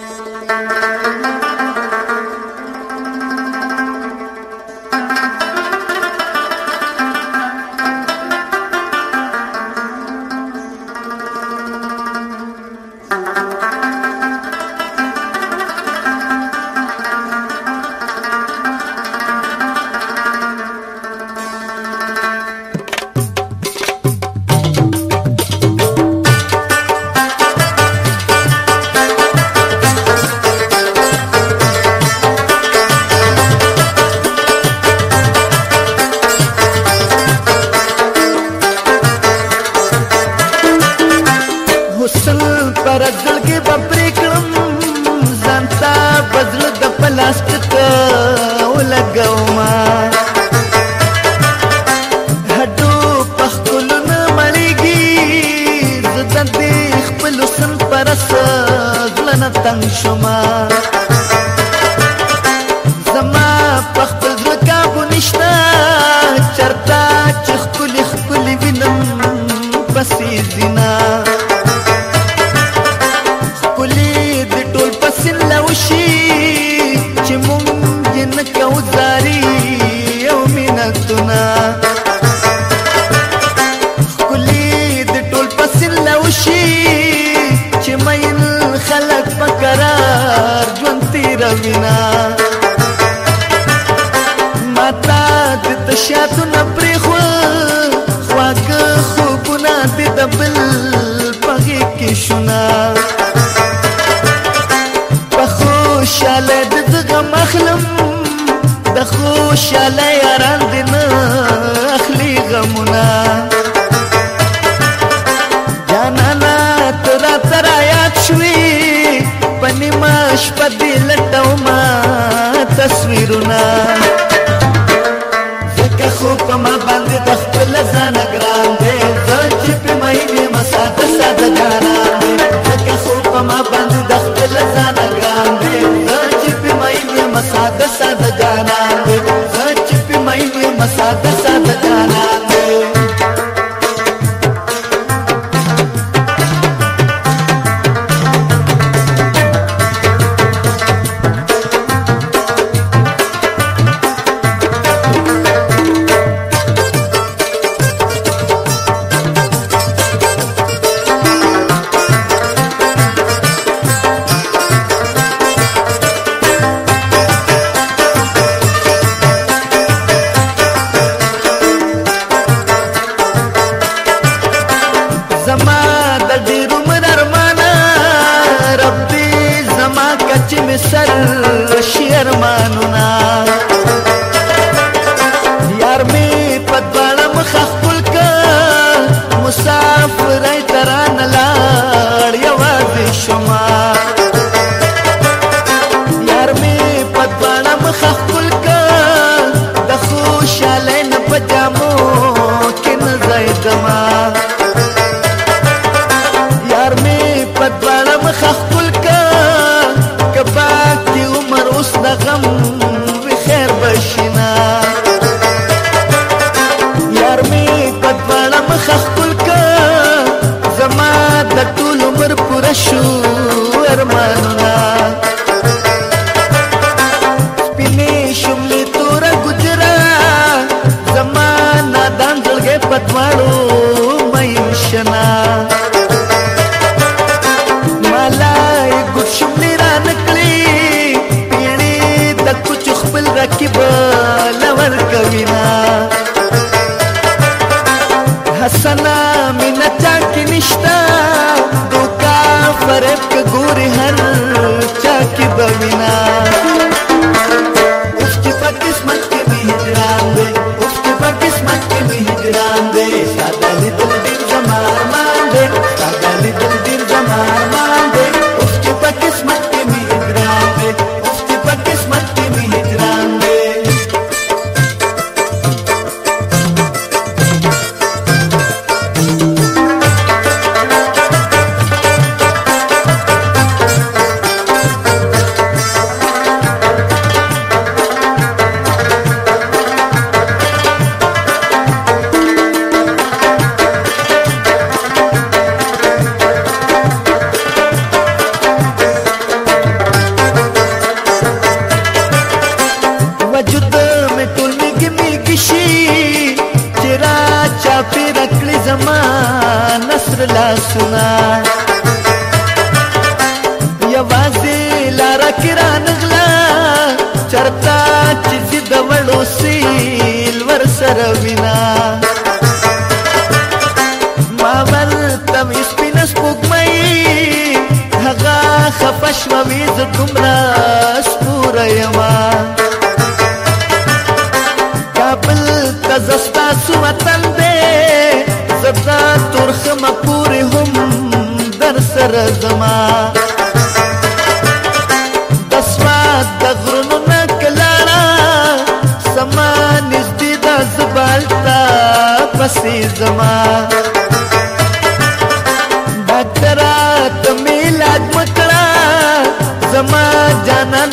Música تنگ شما زما په خپل زړه کابو نشته چرته چې خپلې خپلې وینم پسې ځینه ښکلې د ټول پسین لوشي چې مونږ یې نه کوو خوشاله یاران دې نه اخلي غمونه جانانا تر تر یاد شوي پنیمه شپه دې لټوم تصویرونه کچ مصر شیر مانونا زما نصر لا سنا یوازې لار کرا نغلا چرتا چې د وړو سیل ور سره وینا ما ول تم سپین سپوږمۍ هغه خفش و ویز کومرا سپور یما کابل تزستا سو وطن دے دا ترخم پوری هم در سر زما دسما د غرونو نکلاړه سما نږدې د زبالتا پسې زما ډاکټره ته میلاد مکړه زما جانان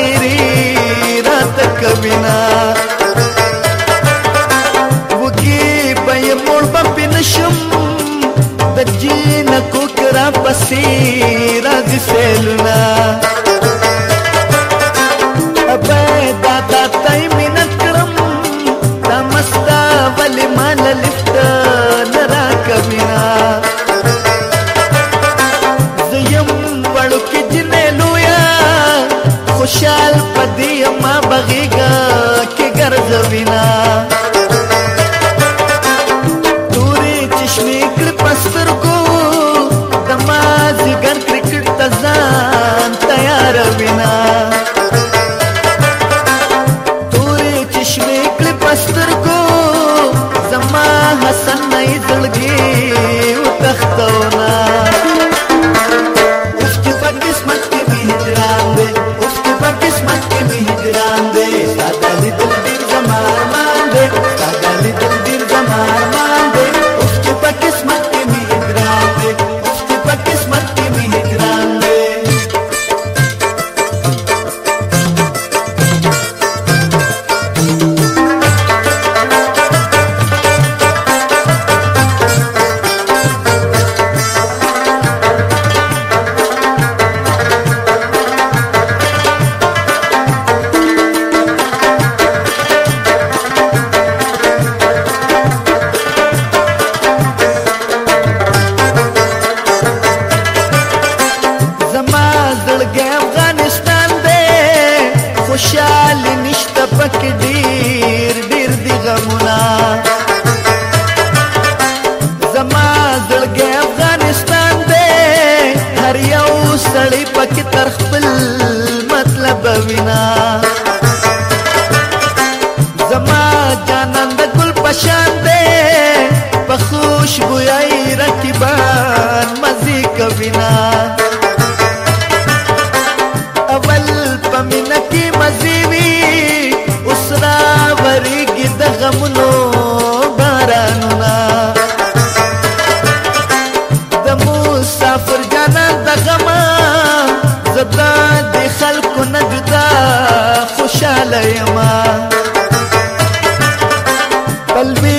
இருக்கிறேன் وینا اول پمینه کې مزي وی اوس را ورګي د غمونو بارانونه د مسافر جانا د غما زدا د خلکو نه جدا خوشاله یما قلبي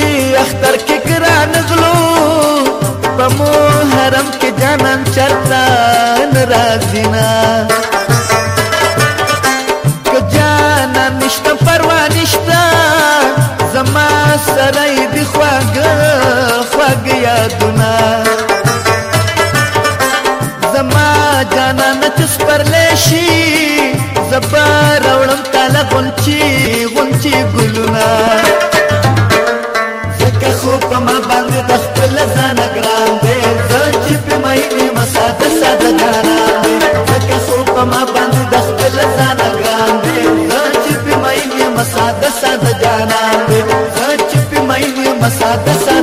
غونچی غونچی ګلونه زکه خو په ما باندې د خپل ځان ګران دی زه چې په مینه مساده ساده ګران دی زکه خو په ما باندې د خپل ځان ګران دی زه چې په مینه مساده ساده ګران دی زه چې په مینه مساده ساده